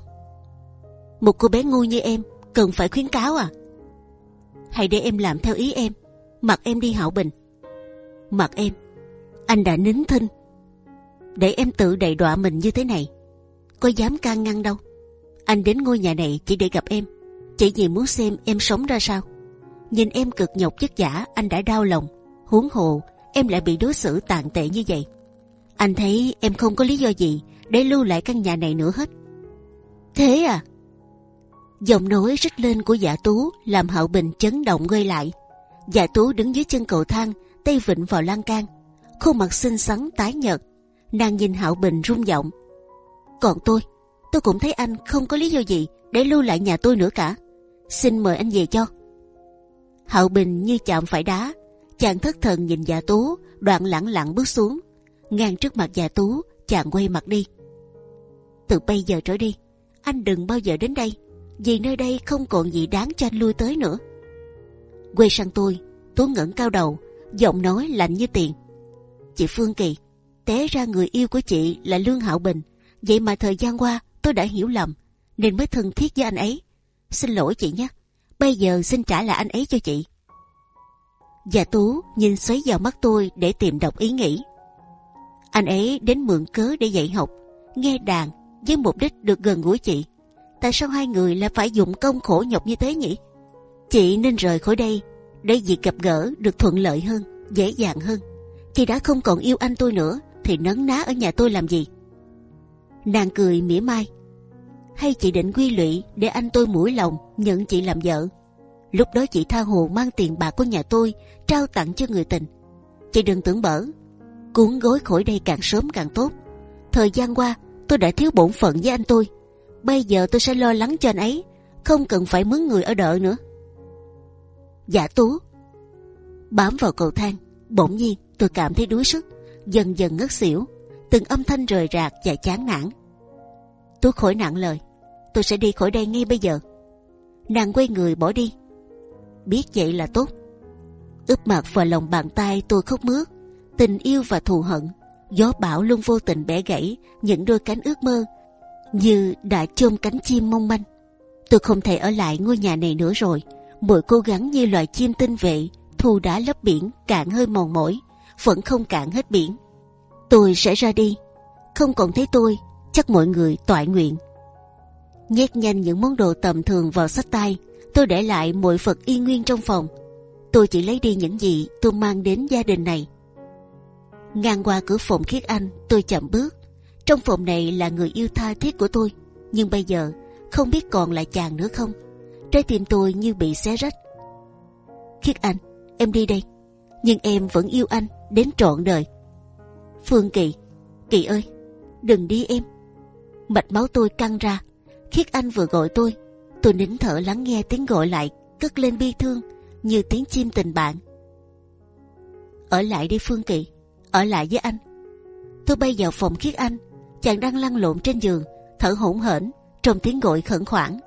Một cô bé ngu như em cần phải khuyến cáo à? Hãy để em làm theo ý em. Mặc em đi hạo bình. Mặc em, anh đã nín thinh. Để em tự đầy đọa mình như thế này, có dám can ngăn đâu. Anh đến ngôi nhà này chỉ để gặp em, chỉ vì muốn xem em sống ra sao. Nhìn em cực nhọc vất vả, anh đã đau lòng. Huống hồ, em lại bị đối xử tàn tệ như vậy. Anh thấy em không có lý do gì để lưu lại căn nhà này nữa hết. Thế à? Giọng nói rít lên của dạ tú làm hậu bình chấn động ngơi lại. Dạ tú đứng dưới chân cầu thang, tay vịnh vào lan can, khuôn mặt xinh xắn tái nhợt. Nàng nhìn hạo bình rung giọng. Còn tôi, tôi cũng thấy anh không có lý do gì để lưu lại nhà tôi nữa cả. Xin mời anh về cho. Hạo bình như chạm phải đá, chàng thất thần nhìn dạ tú, đoạn lẳng lặng bước xuống, ngang trước mặt dạ tú, chàng quay mặt đi. Từ bây giờ trở đi, anh đừng bao giờ đến đây, vì nơi đây không còn gì đáng cho anh lui tới nữa. Quay sang tôi, tú ngẩng cao đầu, giọng nói lạnh như tiền. Chị Phương Kỳ, té ra người yêu của chị là lương hạo bình vậy mà thời gian qua tôi đã hiểu lầm nên mới thân thiết với anh ấy xin lỗi chị nhé bây giờ xin trả lại anh ấy cho chị Dạ Tú nhìn xoáy vào mắt tôi để tìm đọc ý nghĩ. Anh ấy đến mượn cớ để dạy học, nghe đàn với mục đích được gần gũi chị. Tại sao hai người lại phải dùng công khổ nhọc như thế nhỉ? Chị nên rời khỏi đây để việc gặp gỡ được thuận lợi hơn, dễ dàng hơn. Chị đã không còn yêu anh tôi nữa thì nấn ná ở nhà tôi làm gì? Nàng cười mỉa mai. Hay chị định quy lụy để anh tôi mũi lòng nhận chị làm vợ? Lúc đó chị tha hồ mang tiền bạc của nhà tôi trao tặng cho người tình. Chị đừng tưởng bở, cuốn gối khỏi đây càng sớm càng tốt. Thời gian qua tôi đã thiếu bổn phận với anh tôi. Bây giờ tôi sẽ lo lắng cho anh ấy, không cần phải mướn người ở đợi nữa. Giả tú bám vào cầu thang, bỗng nhiên tôi cảm thấy đuối sức, dần dần ngất xỉu, từng âm thanh rời rạc và chán nản. Tôi khỏi nặng lời, tôi sẽ đi khỏi đây ngay bây giờ. Nàng quay người bỏ đi biết vậy là tốt. ướp mặt vào lòng bàn tay tôi khóc mướt, tình yêu và thù hận, gió bão luôn vô tình bẻ gãy những đôi cánh ước mơ, như đã chôm cánh chim mong manh. Tôi không thể ở lại ngôi nhà này nữa rồi. Mỗi cố gắng như loài chim tinh vệ, thu đá lấp biển, cạn hơi mòn mỏi, vẫn không cạn hết biển. Tôi sẽ ra đi, không còn thấy tôi, chắc mọi người toại nguyện. Nhét nhanh những món đồ tầm thường vào sách tay, tôi để lại mọi vật y nguyên trong phòng. Tôi chỉ lấy đi những gì tôi mang đến gia đình này. Ngang qua cửa phòng khiết anh, tôi chậm bước. Trong phòng này là người yêu tha thiết của tôi, nhưng bây giờ không biết còn là chàng nữa không. Trái tim tôi như bị xé rách. Khiết anh, em đi đây, nhưng em vẫn yêu anh đến trọn đời. Phương Kỳ, Kỳ ơi, đừng đi em. Mạch máu tôi căng ra. Khiết anh vừa gọi tôi, Tôi nín thở lắng nghe tiếng gọi lại cất lên bi thương như tiếng chim tình bạn. Ở lại đi Phương Kỳ, ở lại với anh. Tôi bay vào phòng khiết anh, chàng đang lăn lộn trên giường, thở hổn hển trong tiếng gọi khẩn khoản.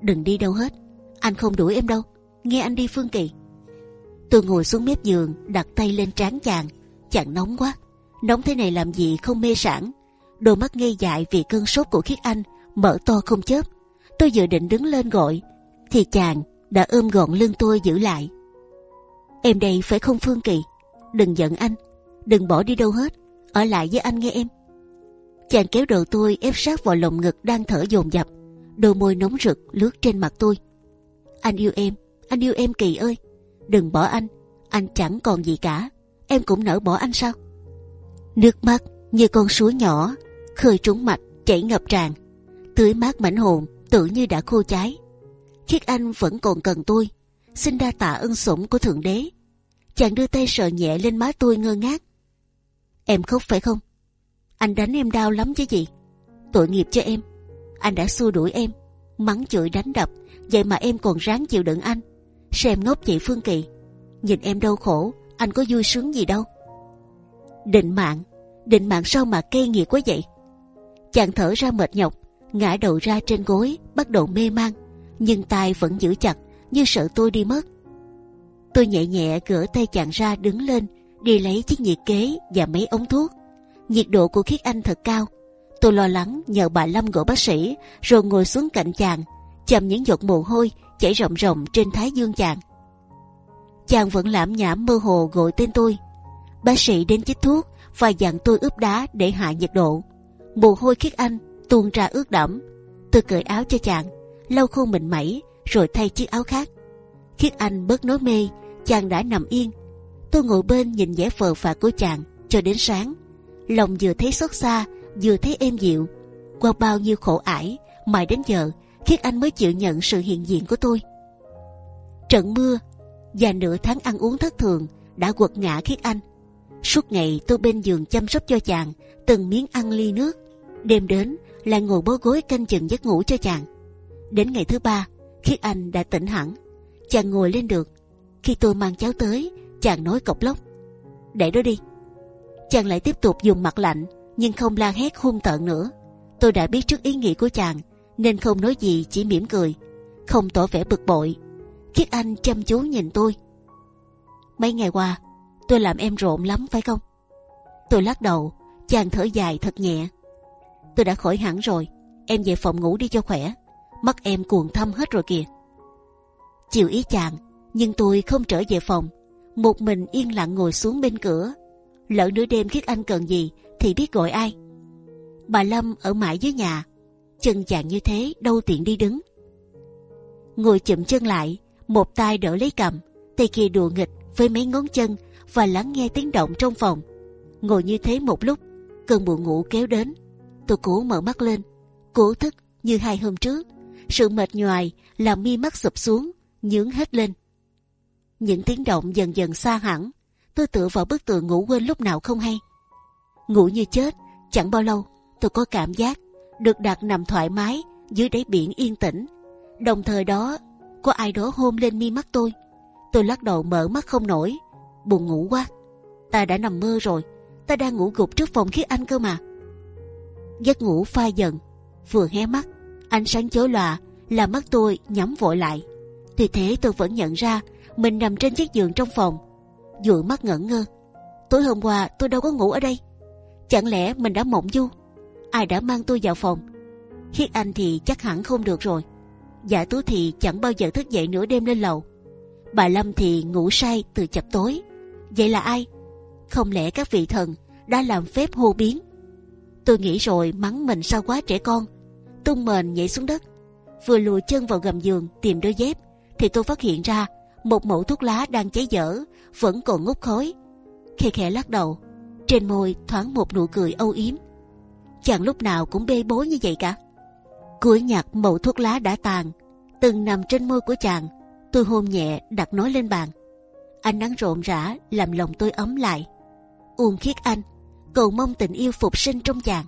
Đừng đi đâu hết, anh không đuổi em đâu, nghe anh đi Phương Kỳ. Tôi ngồi xuống mép giường, đặt tay lên trán chàng, chàng nóng quá, nóng thế này làm gì không mê sản. Đôi mắt ngây dại vì cơn sốt của khiết anh mở to không chớp Tôi dự định đứng lên gọi, thì chàng đã ôm gọn lưng tôi giữ lại. Em đây phải không Phương Kỳ? Đừng giận anh, đừng bỏ đi đâu hết, ở lại với anh nghe em. Chàng kéo đầu tôi ép sát vào lồng ngực đang thở dồn dập, đôi môi nóng rực lướt trên mặt tôi. Anh yêu em, anh yêu em Kỳ ơi, đừng bỏ anh, anh chẳng còn gì cả, em cũng nỡ bỏ anh sao? Nước mắt như con suối nhỏ khơi trúng mạch chảy ngập tràn, tưới mát mảnh hồn tự như đã khô cháy. Khiết Anh vẫn còn cần tôi, xin đa tạ ân sủng của thượng đế. Chàng đưa tay sờ nhẹ lên má tôi ngơ ngác. Em khóc phải không? Anh đánh em đau lắm chứ gì? Tội nghiệp cho em. Anh đã xua đuổi em, mắng chửi đánh đập, vậy mà em còn ráng chịu đựng anh. Xem ngốc chị Phương Kỳ, nhìn em đau khổ, anh có vui sướng gì đâu. Định mạng, định mạng sao mà cây nghiệt quá vậy? Chàng thở ra mệt nhọc, ngã đầu ra trên gối, bắt đầu mê man, nhưng tay vẫn giữ chặt như sợ tôi đi mất. Tôi nhẹ nhẹ gỡ tay chàng ra đứng lên, đi lấy chiếc nhiệt kế và mấy ống thuốc. Nhiệt độ của khiết anh thật cao. Tôi lo lắng nhờ bà lâm gọi bác sĩ, rồi ngồi xuống cạnh chàng, chầm những giọt mồ hôi chảy ròng ròng trên thái dương chàng. Chàng vẫn lãm nhảm mơ hồ gọi tên tôi. Bác sĩ đến chích thuốc và dặn tôi ướp đá để hạ nhiệt độ. Mồ hôi khiết anh tuôn ra ướt đẫm. Tôi cởi áo cho chàng, lau khô mình mẩy, rồi thay chiếc áo khác. Khiết Anh bớt nói mê, chàng đã nằm yên. Tôi ngồi bên nhìn vẻ phờ phạc của chàng cho đến sáng. Lòng vừa thấy xót xa, vừa thấy êm dịu. Qua bao nhiêu khổ ải, mãi đến giờ, Khiết Anh mới chịu nhận sự hiện diện của tôi. Trận mưa và nửa tháng ăn uống thất thường đã quật ngã Khiết Anh. Suốt ngày tôi bên giường chăm sóc cho chàng từng miếng ăn ly nước. Đêm đến lại ngồi bó gối canh chừng giấc ngủ cho chàng. Đến ngày thứ ba, khiết anh đã tỉnh hẳn. Chàng ngồi lên được. Khi tôi mang cháo tới, chàng nói cộc lốc: để đó đi. Chàng lại tiếp tục dùng mặt lạnh, nhưng không la hét hung tợn nữa. Tôi đã biết trước ý nghĩ của chàng, nên không nói gì, chỉ mỉm cười, không tỏ vẻ bực bội. Khiết anh chăm chú nhìn tôi. Mấy ngày qua, tôi làm em rộn lắm phải không? Tôi lắc đầu, chàng thở dài thật nhẹ. Tôi đã khỏi hẳn rồi, em về phòng ngủ đi cho khỏe. Mắt em cuồng thâm hết rồi kìa. Chiều ý chàng, nhưng tôi không trở về phòng. Một mình yên lặng ngồi xuống bên cửa. Lỡ nửa đêm khiết anh cần gì thì biết gọi ai. Bà Lâm ở mãi dưới nhà, chân chàng như thế đâu tiện đi đứng. Ngồi chụm chân lại, một tay đỡ lấy cầm, tay kia đùa nghịch với mấy ngón chân và lắng nghe tiếng động trong phòng. Ngồi như thế một lúc, cơn buồn ngủ kéo đến. Tôi cố mở mắt lên, cố thức như hai hôm trước. Sự mệt nhoài làm mi mắt sụp xuống, nhướng hết lên. Những tiếng động dần dần xa hẳn. Tôi tựa vào bức tường ngủ quên lúc nào không hay. Ngủ như chết, chẳng bao lâu tôi có cảm giác được đặt nằm thoải mái dưới đáy biển yên tĩnh. Đồng thời đó có ai đó hôn lên mi mắt tôi. Tôi lắc đầu mở mắt không nổi, buồn ngủ quá. Ta đã nằm mơ rồi, ta đang ngủ gục trước phòng khiết anh cơ mà. Giấc ngủ pha dần, vừa hé mắt, ánh sáng chói lòa làm mắt tôi nhắm vội lại. thì thế tôi vẫn nhận ra mình nằm trên chiếc giường trong phòng, dụi mắt ngẩn ngơ. Tối hôm qua tôi đâu có ngủ ở đây, chẳng lẽ mình đã mộng du? Ai đã mang tôi vào phòng? Khiết anh thì chắc hẳn không được rồi. Dạ tú thì chẳng bao giờ thức dậy nửa đêm lên lầu. Bà Lâm thì ngủ say từ chập tối. Vậy là ai? Không lẽ các vị thần đã làm phép hô biến? Tôi nghĩ rồi mắng mình sao quá trẻ con. Tung mền nhảy xuống đất. Vừa lùi chân vào gầm giường tìm đôi dép thì tôi phát hiện ra một mẫu thuốc lá đang cháy dở vẫn còn ngút khói. Khe khẽ lắc đầu, trên môi thoáng một nụ cười âu yếm. Chàng lúc nào cũng bê bối như vậy cả. Cuối nhặt mẫu thuốc lá đã tàn, từng nằm trên môi của chàng. Tôi hôn nhẹ đặt nó lên bàn. Ánh nắng rộn rã làm lòng tôi ấm lại. Uông khiết anh, cầu mong tình yêu phục sinh trong chàng.